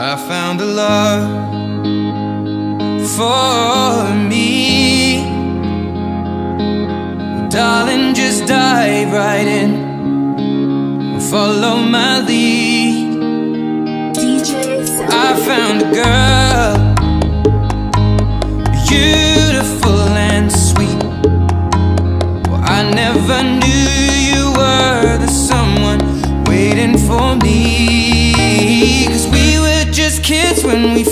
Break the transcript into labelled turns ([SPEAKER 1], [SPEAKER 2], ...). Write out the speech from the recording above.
[SPEAKER 1] I found a love for me. Darling, just dive right in. Follow my lead. I found a girl. Beautiful and sweet. Well, I never knew you were the someone waiting for me when we